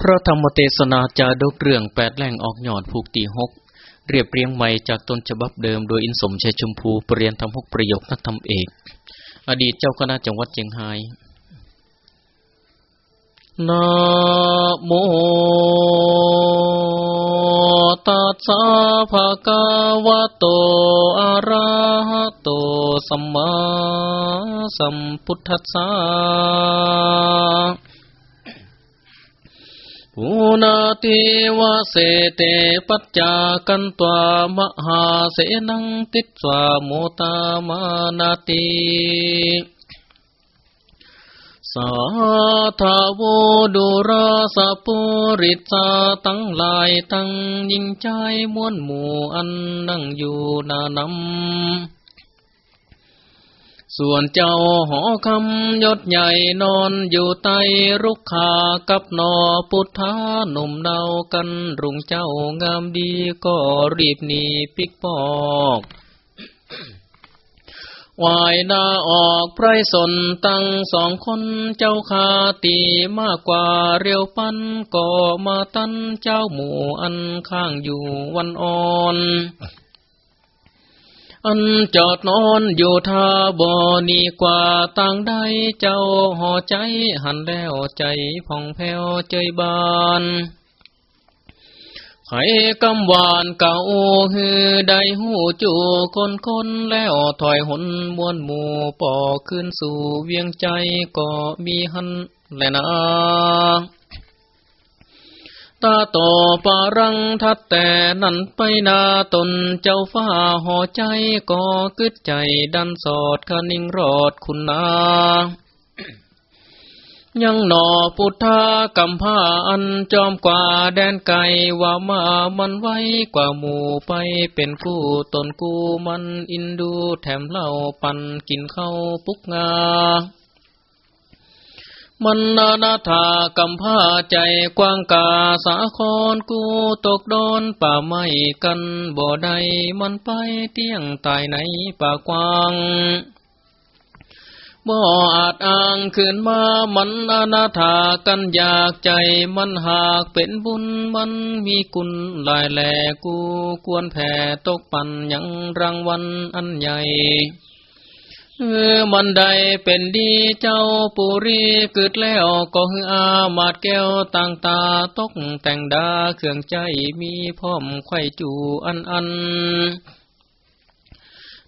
พระธรรมเทศนาจาดกเรื่องแปดแหล่งออกหยอดผูกตีหก เรียบเรียงใหม่จากต้นฉบับเดิมโดยอินสมชัยชมพูปรริยนทำหกประโยคนักธรรมเอก อดีตเจ้าคณะจังหวัดเชียงรายนะโมตัสสะภะคะวะโตอะระหะโตสัมมาสัมพุทธัสสะ ภูนาติวะเสเตปัจจากันตวามหาเสนังติสวาโมตามานาติสาธาวดุราสะปุริสาตั้งลายตั้งยิ่งใจมวนหมู่อันนั่งอยู่นานำ ส่วนเจ้าหอคำยศใหญ่นอนอยู่ใต้รุกขากับนอพุทธาหนุ่มเนากันรุงเจ้างามดีก็รีบหนีปิกปอกวายนาออกไพรสนตั้งสองคนเจ้าคาตีมากกว่าเรียวปันก็มาตันเจ้าหมู่อันข้างอยู่วันอ่อน อันจอดนอนอยู่ท่าบ่อนีกว่าต่างใดเจ้าห่อใจหันแล้วใจผ่องแผ้วใจบานไห้กำหวานเก่าฮือได้หูจูคนคนแล้วถอยหนมวนหมู่ปอขึ้นสู่เวียงใจก็มีหันแลนะ ตาโตปารังทัดแต่นั่นไปนาตนเจ้าฟ้าห่อใจก็กึดใจดันสอดคนิ่งรอดคุณนา ยังหนอพุทธากัมพาอันจอมกว่าแดนไกว่ามามันไว้กว่าหมู่ไปเป็นกู้ตนกู้มันอินดูแถมเหล่าปันกินเข้าปุกงา มันนานาถากัมพาใจกว้างกาสาคอนกูตกโดนป่าไม้กันบ่ได้มันไปเตี้ยงตายในป่ากว้างบ่อาจอ้างคืนมามันอนาถากันอยากใจมันหากเป็นบุญมันมีกุลลายแหลกูควรแผ่ตกปันยังรางวัลอันใหญ่ เออมันได้เป็นดีเจ้าปุรีเกิดแล้วก็ฮืออามาดแก้วต่างตาตกแต่งดาเครื่องใจมีพร้อมไข่จูอันอัน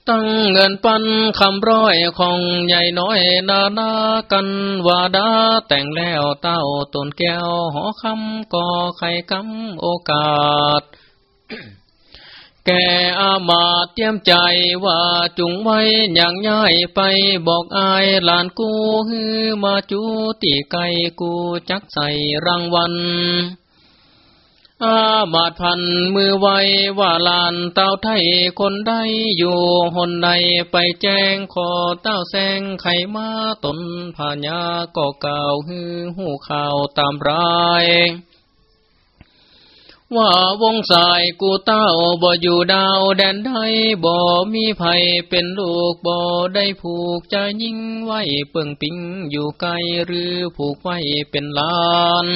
ตั้งเงินปันคำร้อยของใหญ่น้อยนานากันวาดาแต่งแล้วเต้าตนแก้วหอคำก่อไข่คำโอกาส แกอามาเตรียมใจว่าจุงไว้อย่างง่ายไปบอกอายหลานกูฮือมาจูตีไก่กูจักใส่รางวัลอาบาดพันมือไว้ว่าลานเต้าไทยคนใดอยู่หนใดไปแจ้งขอเต้าแซงไขมาตนผาญาก็เก่าฮือหูข่าวตามราย ว่าวงสายกูเต้าบ่อยู่ดาวแดนใดบ่มีภัยเป็นลูกบ่ได้ผูกใจยิ่งไว้เปิงปิงอยู่ไกลหรือผูกไว้เป็นลาน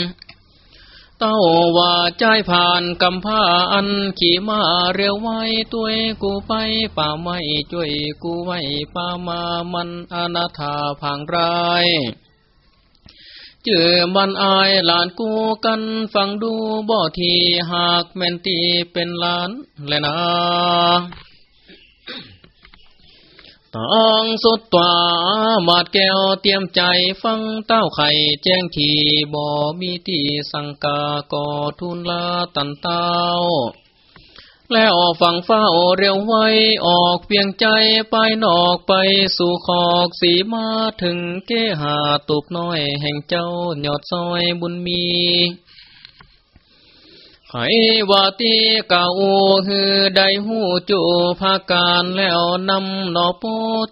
เต้าว่าใจผ่านกำผ้าอันขี่มาเร็วไว้ตัวกูไปป่าไม่ช่วยกูไว้ป่ามามันอนาถาพังไร จอมันอายหลานกูกันฟังดูบ่ทีหากแม่นตีเป็นหลานแลนะต้องสุดตัวมาดแก้วเตรียมใจฟังเต้าไข่แจ้งทีบ่มีที่สังกาก่อทุนลาตันเต้า แล้วฟังเฝ้าเร็วไว้ออกเพียงใจไปนอกไปสู่ขอกสีมาถึงเกหาตุบน้อยแห่งเจ้าหยอดซอยบุญมีให้ว่าตีเก่าฮือได้หูจูภาการแล้วนำหนอโป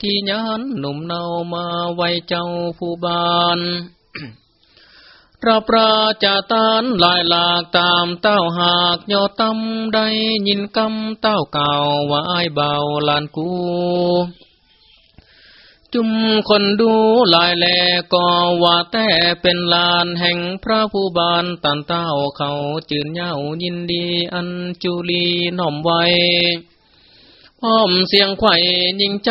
ที่ยันหนุ่มเนามาไว้เจ้าผู้บาน รับราจาตานลายหลากตามเต้าหากยอตำได้ยินกำเต้าเก่าวายเบาลานกู จุมคนดูลายแลก็ว่าแต่เป็นลานแห่งพระผู้บานตันเต้าเขาจืนเย้ายินดีอันจุลีน่อมไว้ พร้อมเสียงไข่ยิงใจ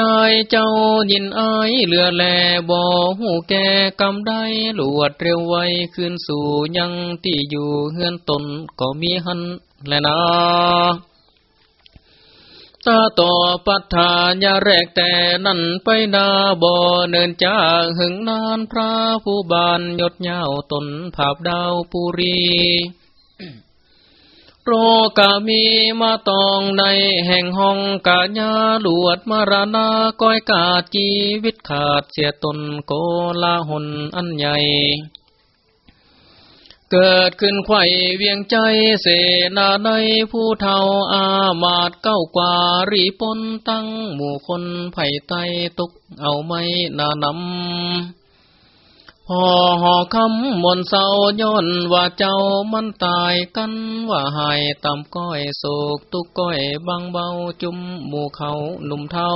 เจ้ายินอายเลือแลบ่หูแก่กำได้หลวดเร็วไวขึ้นสู่ยังที่อยู่เฮือนตนก็มีหันแลนะตาต่อปัฏฐานยาแรกแต่นั่นไปนาบ่เนินจากหึงนานพระผู้บานยดเย้าตนภาพดาวปุรี โรกามีมาตองในแห่งห้องกาญาหลวดมารณาก้อยกาจีวิตขาดเสียตนโกลาหนอันใหญ่ เกิดขึ้นไข่เวียงใจเสนาในผู้เท่าอามาดเก้ากว่ารีปนตั้งหมู่คนไผ่ไตตกเอาไม่นานำ พอห่อคำมนเศร้าย้อนว่าเจ้ามันตายกันว่าหายต่ำก้อยโศกตุกก้อยบางเบาจุ่มหมู่เขาหนุ่มเทา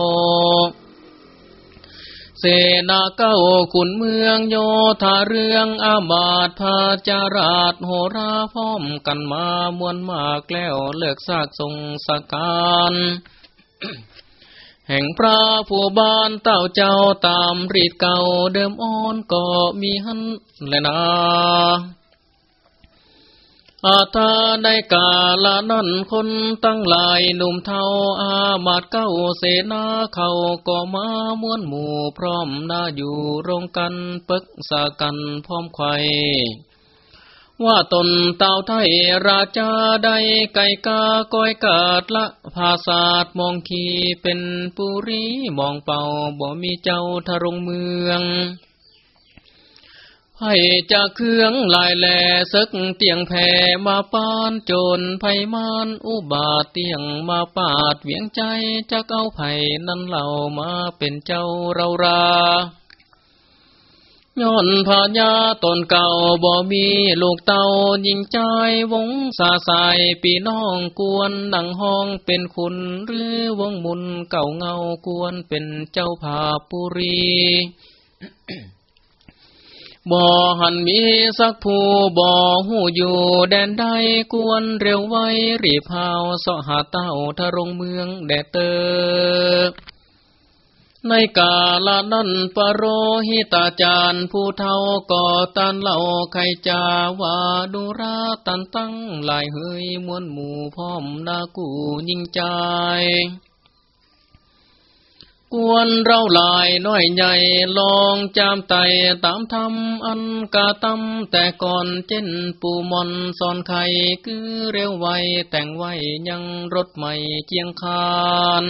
เสนาเก้าขุนเมืองโยธาเรื่องอามาตพาจาราชโหราพร้อมกันมามวนมากแล้วเลิกซากทรงสการ แห่งพระผู้บานเต้าเจ้าตามรีดเก่าเดิมอ่อนก็มีหันแลนาอาทาในกาลานั้นคนตั้งหลายหนุ่มเทาอามาดเก้าเสนาเขาก็มาม้วนหมู่พร้อมนาอยู่รงกันปึกสากันพร้อมไข่ ว่าตนเต่าไทยราชาได้ไก่กาก้อยกาดละภาษาดมองขีเป็นปุรีมองเป่าบ่มีเจ้าทรงเมืองให้จะเครื่องลายแหล่ซึกเตียงแผ่มาปานโจรไผ่มานอุบาเตียงมาปาดเวียงใจจะเอาไผ่นั้นเหล่ามาเป็นเจ้าเรารา ย้อนพาญาตนเก่าบ่มีลูกเต่ายิงใจวงสาสายปีน้องกวนดังห้องเป็นคุณหรือวงมุนเก่าเงากวนเป็นเจ้าผาปุรีบ่หันมีสักผู้บ่หูอยู่แดนใดกวนเร็วไว้รีพาวสหาเต้าทะรงเมืองแดเตอ ในกาลนั้นปโรหิตาจารย์ผู้เท่าก่อตันเล่าใครจาวาดุราตันตั้งลายเฮยมวนหมู่พร้อมนากูยิ่งใจ กวนเราลายน้อยใหญ่ลองจามไตตามทำอันกาตำแต่ก่อนเจนปูมอนสอนไข่คือเร็วไวแต่งไว้ยังรถใหม่เจียงคาน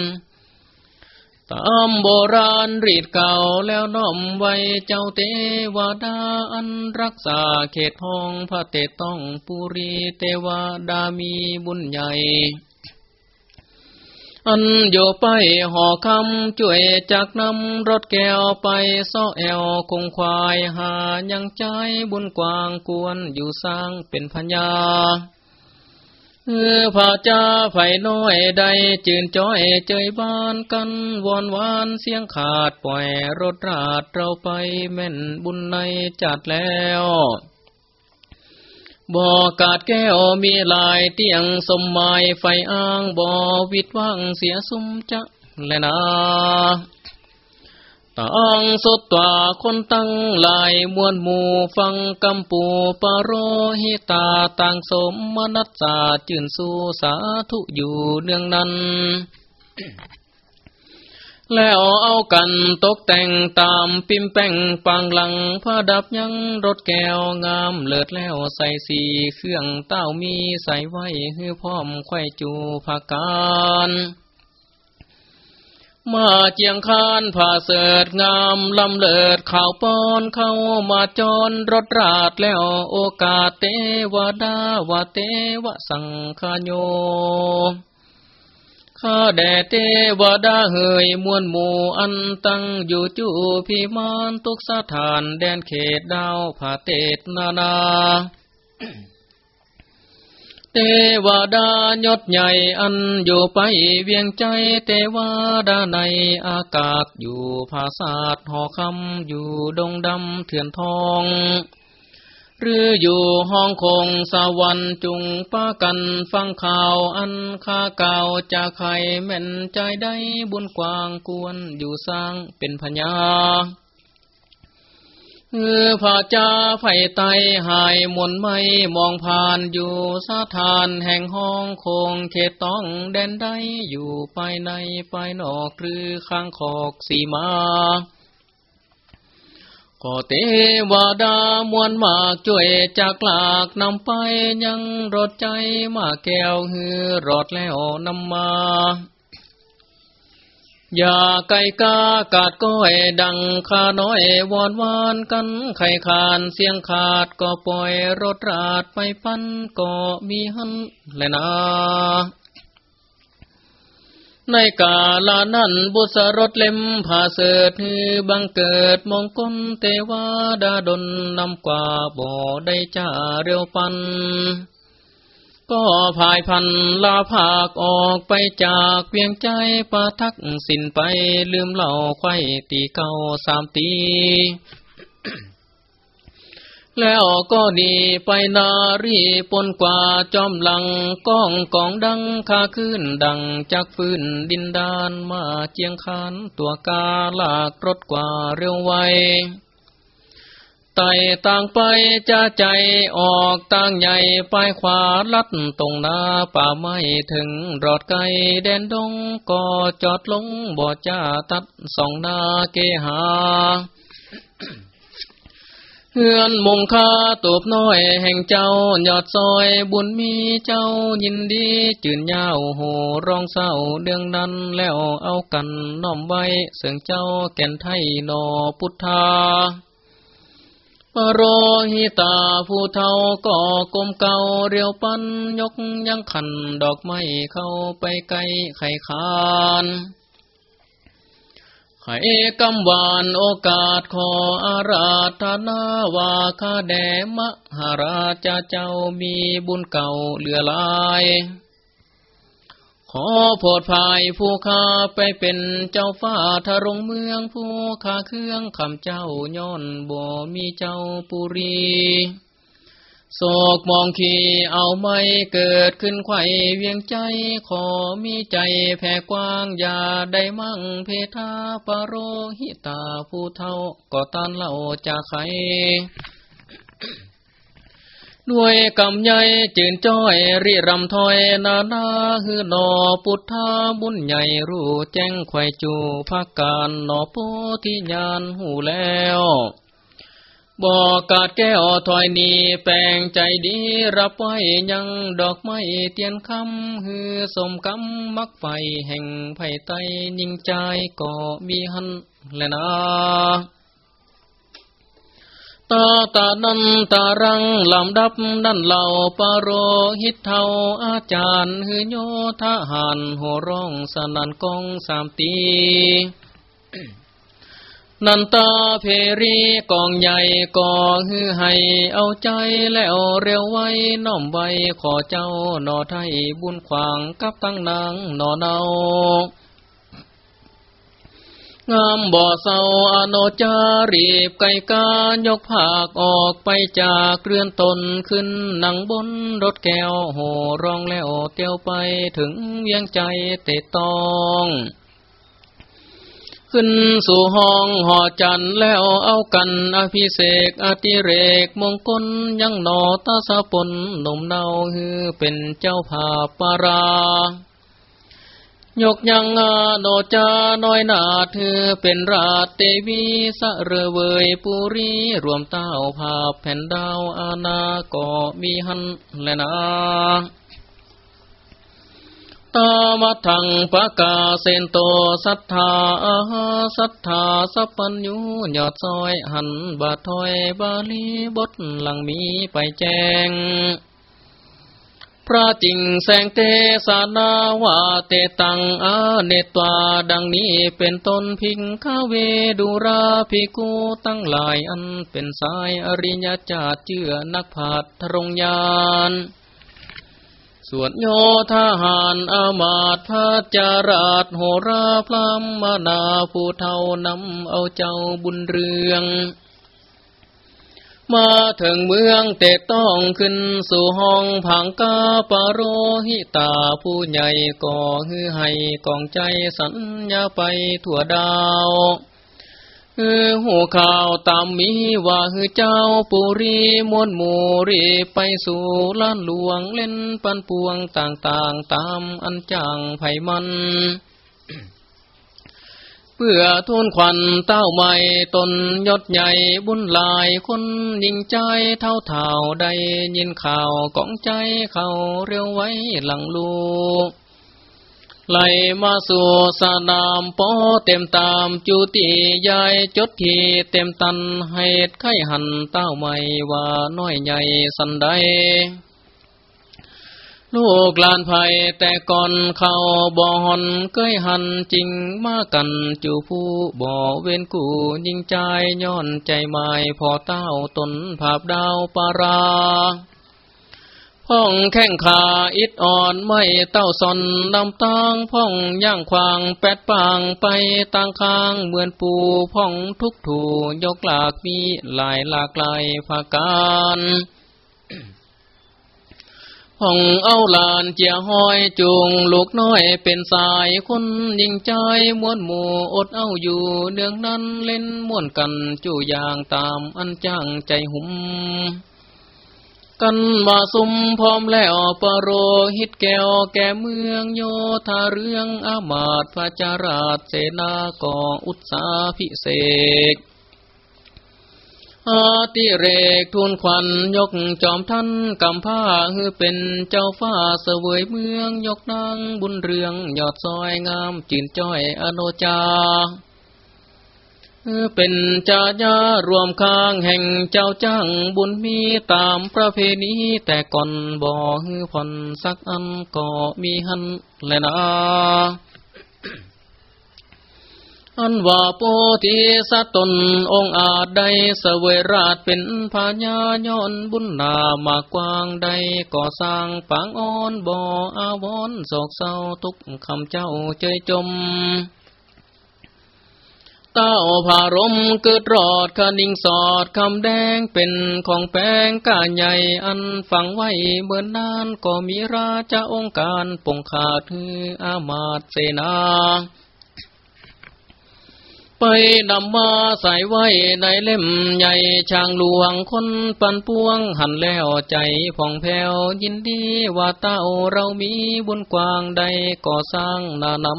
ตามโบราณรีดเก่าแล้วน้อมไว้เจ้าเทวดาอันรักษาเขตห้องพระเตต้องปุรีเทวดามีบุญใหญ่ อันโยไปห่อคำช่วยจากนำรถแก้วไปซ้อแอวคงควายหายังใจบุญกวางกวนอยู่สร้างเป็นพญา เออพาจ้าไฟน้อยใดจืนจ้อยเจยบ้านกันวอนวานเสียงขาดปล่อยรถราดเราไปแม่นบุญในจัดแล้วบ่อกาดแก้วมีลายเตียงสมหมายไฟอ้างบ่อวิดว่างเสียสุมจะแลนา ตั้งสดตัวคนตั้งหลายมวลหมู่ฟังกำปูปรโรหิตาต่างสมมนัสจาจื่นสู่สาธุอยู่เนืองนั้น แล้วเอากันตกแต่งตามปิมแป้งปังหลังผ้าดับยังรถแก้วงามเลิศแล้วใส่สีเครื่องเต้ามีใส่ไว้ให้พร้อมไข่จูผักการ มาเจียงคานผ่าเสดงามลำเลิดข่าวปอนเข้ามาจรรถราดแล้วโอกาสเตวดาวาเตวสังคโยข้าแด่เทวดาเฮยมวลหมู่อันตั้งอยู่จูพิมานทุกสถานแดนเขตดาวผาเตตนานา ทเทวดายศใหญ่อันอยู่ไปเวียงใจเทวดาในอากาศอยู่ภาษาทหอคำอยู่ดงดำเถื่อนทอง หรืออยู่ห้องคงสวรรค์จุงป้ากันฟังข่าวอันข้าเก่าจะใครแม่นใจได้บุญกว้างกวนอยู่สร้างเป็นพญา เออพระจ้าไฟไตหายมนไม่มองผ่านอยู่สาทานแห่งห้องคงเขตต้องแดนได้อยู่ภายในภายนอกหรือข้างขอกสีมาขอเทวดามวลมากช่วยจากหลากนำไปยังรถใจมาแก้วฮือรอดแล้วนำมา อย่าไก่กากาดก้อยดังขาน้อยวอนวานกันไข่ขานเสียงขาดก็ปล่อยรถราดไปปันก็มีหันแลยนะในกาลานั้นบุษรถเล่มผ่าเสดฮือบังเกิดมงคลเทวดาดนนำกว่าบ่อได้จ้าเร็วปัน ก็พายพันลาภาคออกไปจากเพียงใจปะทักสินไปลืมเหล่าไข่ตีเก่าสามตี แล้วก็ดีไปนารีปนกว่าจอมหลังก้องกองดังคาขึ้นดังจากฟื้นดินดานมาเจียงคานตัวกาลากรถกว่าเร็วไว ไต่ต่างไปจะใจออกต่างใหญ่ไปขวาลัดตรงนาป่าไม่ถึงรอดไกลแดนดงก็จอดลงบ่อจ้าตัดสองนาเกหาเฮือนมงคาตูบน้อยแห่งเจ้ายอดซอยบุญมีเจ้ายินดีจืนยาวโหร้องเศร้าเดืองนั้นแล้วเอากันน้อมไว้เสียงเจ้าแก่นไทยนอพุทธา โรหิตาผู้เท่าก็กลมเก่าเรียวปันยกยังขันดอกไม้เข้าไปไกลไข่คานไข่กำวานโอกาสขออาราธนาวาคาแดมหาราชเจ้ามีบุญเก่าเหลือลาย ขอโพดภายผู้ข้าไปเป็นเจ้าฟ้าทารงเมืองผู้ข้าเครื่องคำเจ้าย้อนบ่มีเจ้าปุรีโศกมองขีเอาไม่เกิดขึ้นไข่เวียงใจ ขอมีใจแผ่กว้างอย่าได้มั่งเพทาปโรหิตาผู้เท่าก็ตานเล่าจากใคร ด้วยกำใหญ่จืนจ้อยริรำถอยนานาฮือนอพุทธาบุญใหญ่รู้แจ้งไข่จูพักการนอโพธิญาณหูแล้วบอกกาดแก้วถอยนีแปลงใจดีรับไว้ยังดอกไม้เตียนคำฮือสมกำมักไฟแห่งไผ่ไตยิงใจก็มีหันแลนะ ตาตานันตารังลำดับนั่นเหล่าปารโรหิตเทาอาจารย์หือโยทหารหัวร้องสนันกองสามตี นันตาเพรีกองใหญ่ก่อฮือให้เอาใจแล้วเร็วไว้น้อมไว้ขอเจ้าหนอไทยบุญขวางกับตั้งนางหนอเนา งามบ่อเศร้าอโนจารีบไก่กายกผากออกไปจากเรือนตนขึ้นนั่งบนรถแก้วโหร้องแล้วเตียวไปถึงเวียงใจเตะตองขึ้นสู่ห้องหอจันแล้วเอากันอภิเษกอติเรกมงคลยังหนอตาสะปนหนุ่มเนาฮือเป็นเจ้าภาปารา ยกยังอาโนจาน้อยนาเธอเป็นราชเตวีสะเรเวยปุรีรวมเต้าภาพแผ่นดาวอาณาก็มีหันและนาตามาทังปะกาเซนโตสัทธาอาหาสัทธาสัพพัญญูยอดซอยหันบาทอยบาลีบทหลังมีไปแจ้ง พระจิงแสงเตสานาวาเตตังอาเนตวาดังนี้เป็นต้นพิงคาเวดูราภิกูตั้งหลายอันเป็นสายอริยจาตเจือนักผาดทรงยานส่วนโยธาหารอามาตพระจาราชโหราพรามมานาผู้เท่านำเอาเจ้าบุญเรือง มาถึงเมืองเตต้องขึ้นสู่ห้องผังกาปโรหิตาผู้ใหญ่ก่อฮือให้กองใจสัญญาไปทั่วดาวเออหูข่าวตามมีว่าฮือเจ้าปุรีมวนหมูรีไปสู่ล้านหลวงเล่นปันปวงต่างๆตามอันจังไผมัน เพื่อทุนควันเต้าใหม่ตนยศใหญ่บุญลายคนยิงใจเท่าเท่าใดยินข่าวกองใจเขาเรียวไว้หลังลูกไหลมาสู่สนามปอเต็มตามจุติยายจดทีเต็มตันให้ไข่หันเต้าใหม่ว่าน้อยใหญ่สันใด ลูกลานไผ่แต่ก่อนเขาบ่อหอนเกยหันจริงมากันจูผู้บ่อเวนกูยิงใจย้อนใจไม้พอเต้าตนภาพดาวปาราพ่องแข้งขาอิดอ่อนไม่เต้าซนลำตางพ่องย่างควางแปดปางไปต่างข้างเหมือนปูพ่องทุกถูยกหลากมีหลายหลากหลายภาการ พ่องเอาลานเจียห้อยจูงลูกน้อยเป็นสายคนยิงใจม้วนหมู่อดเอาอยู่เนืองนั้นเล่นม้วนกันจู่อย่างตามอันจ้างใจหุ่มกันมาสุมพร้อมแล้วปรโรหิตแก้วแก่เมืองโยธาเรื่องอามาตพระจาราชเสนาก่ออุตสาพิเศษ อาติเรกทูลควันยกจอมท่านกำผ้าฮือเป็นเจ้าฟ้าเสวยเมืองยกนางบุญเรืองยอดซอยงามจินจ้อยอโนจาเป็นจายารวมข้างแห่งเจ้าจ้างบุญมีตามประเพณีแต่ก่อนบ่ฮือผ่อนสักอันก็มีหันแลนะ อันว่าโปธิสัตนองอาจใดเสวยราชเป็นพญาย้อนบุญนามากกว้างใดก่อสร้างปางอ่อนบ่ออาวรโศกเศร้าทุกคำเจ้าเจยจมเต้าผารมเกิดรอดคนิ่งสอดคำแดงเป็นของแปงกาใหญ่อันฝังไว้เมื่อนนานก็มีราชาองค์การปงขาดคืออามาตเสนา ไปนำมาใส่ไว้ในเล่มใหญ่ช่างหลวงคนปันปวงหันแล้วใจผ่องแผ้วยินดีว่าเต้าเรามีบุญกว้างใดก่อสร้างนานำ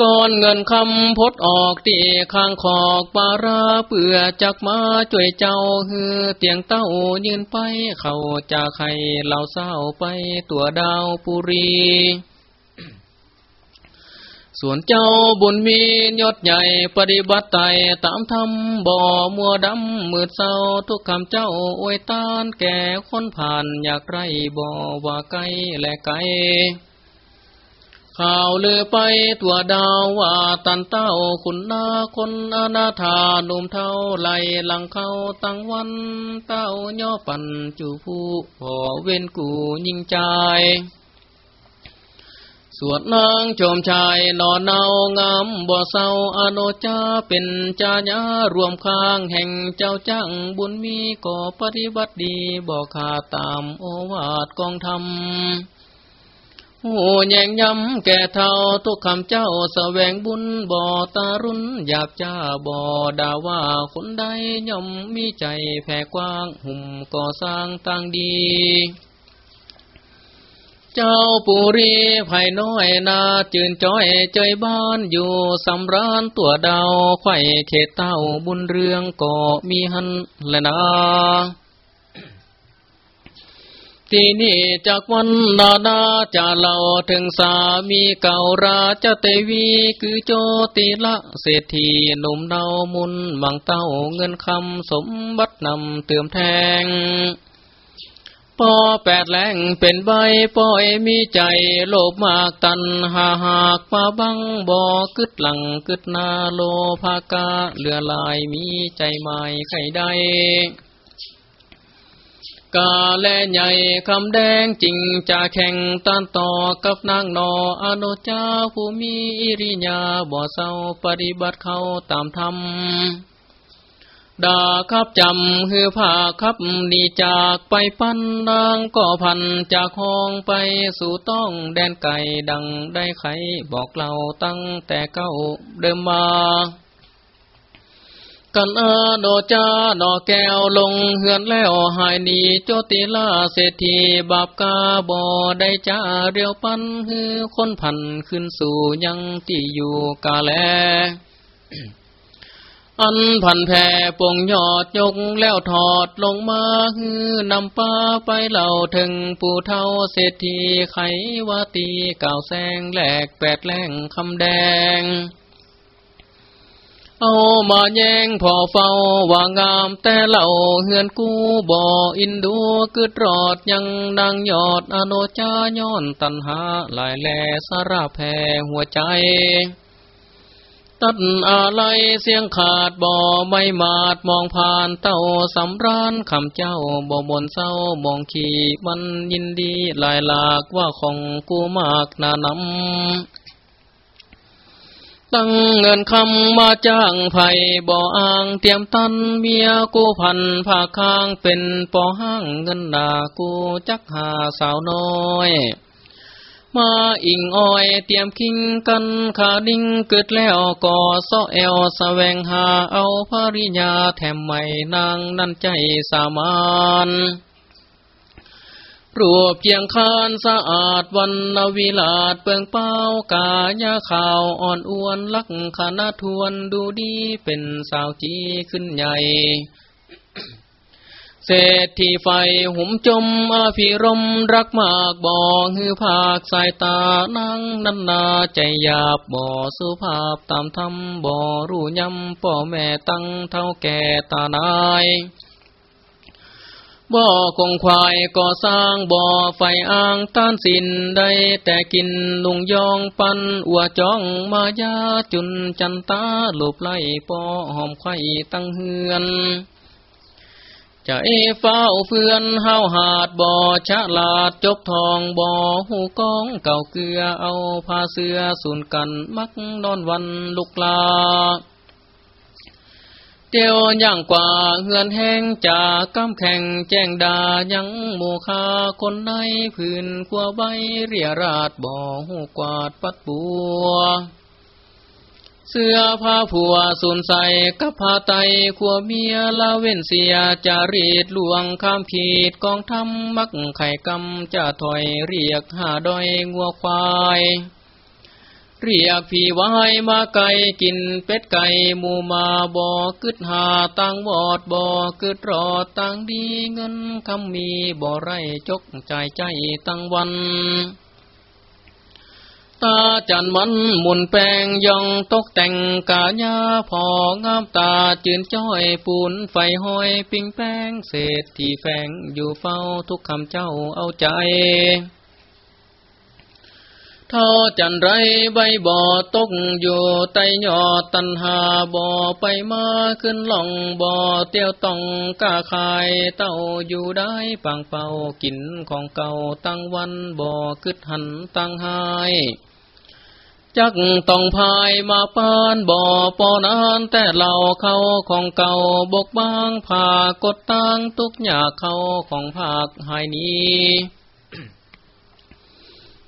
ก่อนเงินคำพดออกตีข้างขอกปาราเปื่อจักมาจ่วยเจ้าฮือเตียงเต้ายืนไป เขาจะไข่เหล่าเศร้าไปตัวดาวปุรี ส่วนเจ้าบุญมียศใหญ่ปฏิบัติไตตามธรรมบ่อมัวดำมืดเศร้าทุกคำเจ้าอวยตานแก่คนผ่านอยากไรบ่ว่าไกลและไกลข่าวลือไปตัวดาวว่าตันเต้าคุณนาคนอนาถาหนุ่มเท่าไหลหลังเข้าตั้งวันเต้าย่อปันจูผู้พอเว้นกูยิ่งใจ วดนางโจมชายนอนเนางามบ่เศร้าอโนจาเป็นจาญารวมข้างแห่งเจ้าจังบุญมีก่อปฏิบัติดีบ่ขาดตามโอวาทกองธรรมหูแยงย้ำแก่เท่าทุกคำเจ้าสแสวงบุญบ่อตารุนหยาบจ้าบ่อด่าว่าคนใดย่อมมีใจแผ่กว้างหุ่มก่อสร้างตั้งดี เจ้าปุรีไผ่น้อยนาจืนจ้อยเจยบ้านอยู่สำรานตัวดาวไข่เขตเต้าบุญเรืองก็มีหันและนาที่นี่จากวันนานาจะเล่าถึงสามีเก่าราชเตวีคือโจติละเศรษฐีหนุ่มเนามุนบังเต้าเงินคำสมบัตินำเติมแทง ปอแปดแหลงเป็นใบปอยมีใจโลภมากตันหาหากมาบังบอกึดหลังกึดนาโลภากาเลือลายมีใจไม่ใครใดกาแลใหญ่คำแดงจริงจะแข่งตันต่อกับนางนออนุจาผู้มีอิริยาบ่เศร้าปฏิบัติเขาตามธรรม ดาครับจำคือผ้าครับนีจากไปปันนางก็พันจากห้องไปสู่ต้องแดนไก่ดังได้ไขบอกเราตั้งแต่เก้าเดิมมากันเอาโนจาโนแก้วลงเหือนแล้วหายหนีโจติลาเศรษฐีบาปกาบอได้จ้าเรียวปันฮือคนพันขึ้นสู่ยังที่อยู่กาแล อันพันแผ่ปวงยอดยกแล้วถอดลงมาฮือนำป้าไปเหล่าถึงปู่เท่าเศรษฐีไขวาตีก่าวแสงแหลกแปดแหลงคำแดง เอามาแย่งพอเฝ้าว่างามแต่เหล่าเฮือนกูบ่ออินดูกึดรอดยังดังยอดอโนจาย้อนตันหาหลายแลสาราแผ่หัวใจ ตัดอะไรเสียงขาดบ่อไม่มาดมองผ่านเต้าสำรานคำเจ้าบ่บนเศร้ามองขี่มันยินดีลายหลากว่าของกูมากนานำตั้งเงินคำมาจ้างไผ่บ่ออ่างเตรียมตันเมียกูพันผ้าค้างเป็นปอห้างเงินนากูจักหาสาวน้อย มาอิงอ้อยเตรียมคิงกันขาดิ้งเกิดแล้วก่อซอแอวสแวงหาเอาภริยาแถมใหม่นางนั่นใจสามานรูปเพียงคานสะอาดวันนวิลาดเปิงเป้ากายาข่าวอ่อนอ้วนลักขณะทวนดูดีเป็นสาวจีขึ้นใหญ่ เศรษฐีไฟหุมจมอาภิรมรักมากบ่อหือภาคสายตานั่งนันนาใจหยาบบ่อสุภาพตามธรรมบ่อรู้ยำป่อแม่ตั้งเท่าแก่ตานายบ่อคงควายก่อสร้างบ่อไฟอ่างต้านสินได้แต่กินลุงยองปันอัวจ้องมายาจุนจันตาหลบไล่ปอหอมไข่ตั้งเฮือน จะเอฟ้าเฟือนเฮาหาดบ่อชะลาดจบทองบ่อหูกองเก่าเกลือเอาผ้าเสื้อสุนกันมักนอนวันลุกลาเตียวย่างกว่าเฮือนแห้งจากกำแข่งแจ้งดายังหมู่คาคนในพื้นขัวใบเรียราดบ่อหูกวาดปัดบัว เสื้อผ้าผัวสูนใสกับผ้าไตขัวเมียลาเว้นเสียจะรีดลวงข้ามขีดกองทำมักไข่กำจะถอยเรียกหาดอยงัวควายเรียกพี่วายมาไก่กินเป็ดไก่หมูมาบ่อกึดหาตังบอดบ่อกึดรอตังดีเงินคำมีบ่อไรจกใจใจตั้งวัน ตาจันมันหมุนแปงยองตกแต่งกาญาพองามตาจืนจ้อยปูนไฟห้อยปิงแป้งเศษที่แฝงอยู่เฝ้าทุกคำเจ้าเอาใจท่าจันไรใบบ่อตกอยู่ไตยอดตันหาบ่อไปมาขึ้นหล่องบ่อเตี้ยวต้องกาคายเต้าอยู่ได้ปังเป่ากินของเก่าตั้งวันบ่อคึดหันตั้งหาย จักต้องพายมาปานบ่อปอนานแต่เหล่าเขาของเก่าบกบางผากดตั้งทุกอยาเขาของภาคหายนี้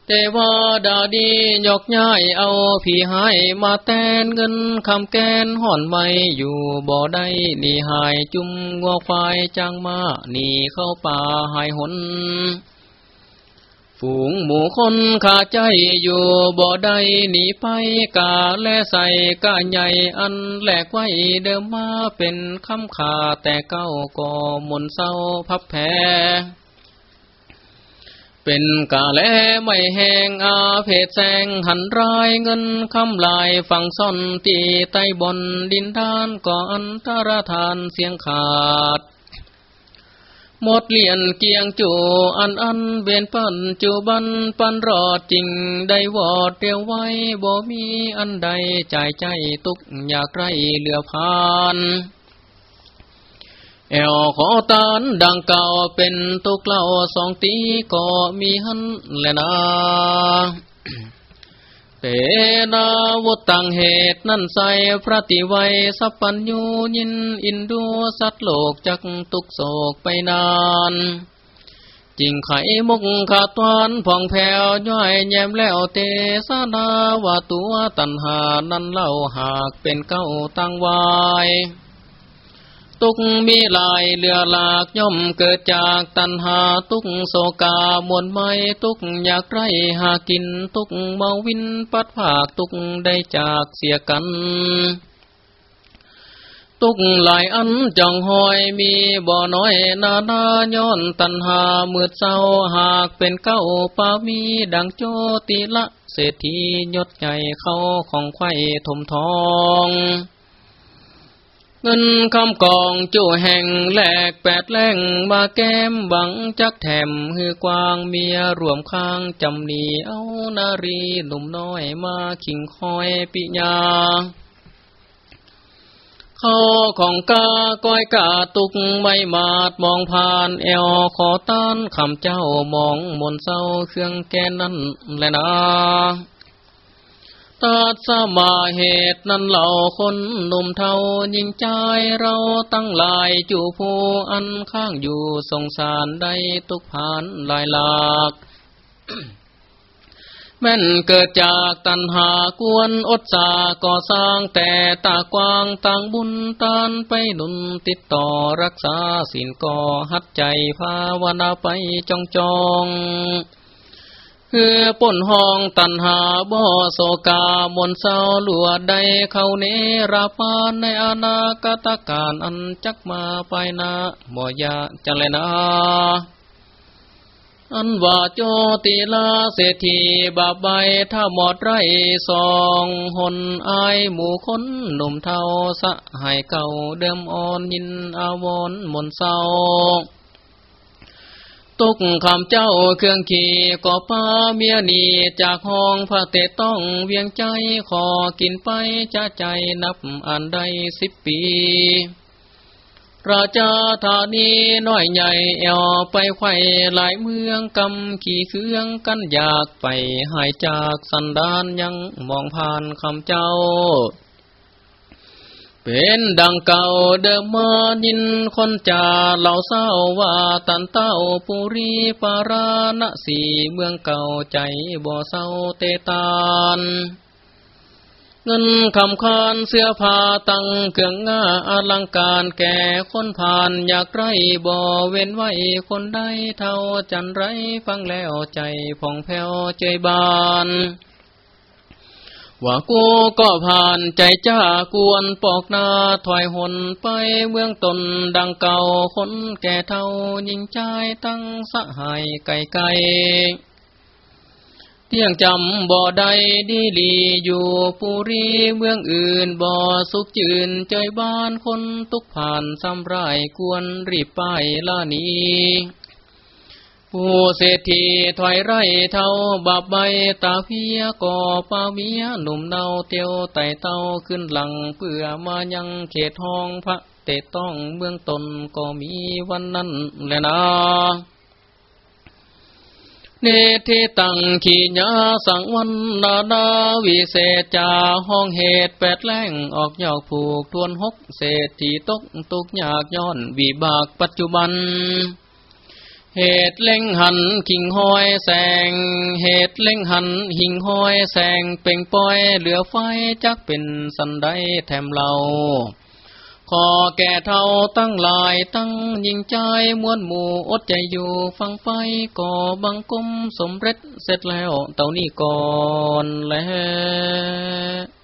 เทวดาดียกย้ายเอาผีหายมาแตนเงินคำแกนห่อนไม่อยู่บ่อได้นี่หายจุ่มงัวควายจางมาหนีเข้าป่าหายหน ฝูงหมูคนขาใจอยู่บ่อใดหนีไปกาและใส่กาใหญ่อันแหลกไว้เดิมมาเป็นคำขาแต่เก้าก่อมนเศร้าพับแพ้เป็นกาแลไม่แหงอาเพศแสงหันรายเงินคำลายฝั่งซ่อนตีไตบนดินทานก่ออันตรธานเสียงขาด หมดเลียนเกียงจูอันอันเบนปันจูบันปันรอดจริงได้วอดเดียวไว้บ่มีอันใดใจใจตุกอยากไรเหลือพานแอวขอตานดังเก่าเป็นตุกเล่าสองตีก็มีหันแลนะ เปนาวตังเหตุนั่นใสพระติไวสัพพัญญูยินอินดูสัตโลกจักตุกโศกไปนานจิงไขมุกขาตวนผ่องแผ้วย่อยแยมแล้วเตสนาว่าตัวตันหานั้นเล่าหากเป็นเก้าตั้งว ตุกมีลายเรือหลากย่อมเกิดจากตันหาตุกโศกามวลไม่ตุกอยากไรหากินตุกเมาวินปัดผากตุกได้จากเสียกันตุกหลายอันจังหอยมีบ่อน้อยนานาย้อนตันหามืดเศร้าหากเป็นเก้าปามีดังโจติละ เศรษฐียศใหญ่เข้าของไข่ถมทอง เงินคำกองจู่แห่งแหลกแปดแหล่งมาแก้มบังจักแถมคือกวางเมียรวมข้างจำนีเอานารีหนุ่มน้อยมาขิงคอยปิญาเขาของกาก้อยกาตุกไม่มาดมองผ่านแอวขอต้านคำเจ้ามองมนเศร้าเครื่องแกนนั้นแลนะ ตัดสมาเหตุนั้นเหล่าคนหนุ่มเทายิงใจเราตั้งลายจูผู้อันข้างอยู่สงสารได้ตุกผ่านลายหลากแม่นเกิดจากตัณหากวนอดสาก่อสร้างแต่ตากวางต่างบุญตานไปหนุนติดต่อรักษาสินก่อหัดใจภาวนาไปจองจอง คือป่นห้องตันหาบ่อโศกามนเศร้าลวดใดเขาเนราปานในอนาคตการอันจักมาไปนาบ่ยาจังเลยนะอันว่าโจติลาเศรษฐีบาใบถ้าหมดไรสองหนอายหมู่คนหนุ่มเทาสะหายเก่าเดิมอ่อนยินอาวรมนเศร้า ตุกคำเจ้าเครื่องขี่ก็ป้าเมียนีจากห้องพระเตต้องเวียงใจขอกินไปจะใจนับอันใดสิบปีราชาธานีน้อยใหญ่เอวไปไข่หลายเมืองกำขี่เครื่องกันอยากไปหายจากสันดานยังมองผ่านคำเจ้า เป็นดังเก่าเดิมมานินคนจ่าเหล่าเศร้าว่าตันเต้าปุรีปาราณสีเมืองเก่าใจบ่เศร้าเตตานเงินคำคานเสื้อผ้าตังเครื่องง่าอลังการแก่คนผ่านอยากไรบ่เว้นไว้คนใดเท่าจันไรฟังแล้วใจผ่องแผ้วใจบาน ว่ากูก็ผ่านใจจ้ากวนปอกนาถอยหนไปเมืองตนดังเก่าคนแก่เท่ายิงใจตั้งสหายไก่ไก่เที่ยงจำบ่อใดดีลีอยู่ปุรีเมืองอื่นบ่อสุขจืนใจบ้านคนตุกผ่านซ้ำไรกวนรีบไปละนี้ ผู้เศรษฐีถอยไรเท่าบาบใบตาเพียก่อปาเมียหนุ่มเนาเตียวไต่เต้าขึ้นหลังเพื่อมายังเขตห้องพระเตต้องเมืองตนก็มีวันนั้นแหละนะเนธิตังขีญาสังวันนาดาวิเศษจาห้องเหตุแปดแรงออกยอกผูกทวนหกเศษที่ตกตุกยากย้อนวิบากปัจจุบัน เหตุเล่งหันขิงห้อยแสง เหตุเล่งหันหิงห้อยแสง เป่งปอยเหลือไฟจักเป็นสันไดแถมเราขอแก่เท่าตั้งลายตั้งยิงใจมวนหมู่อดใจอยู่ฟังไปก่อบังกุมสมเร็จเสร็จแล้วเต่านี้ก่อนแล้ว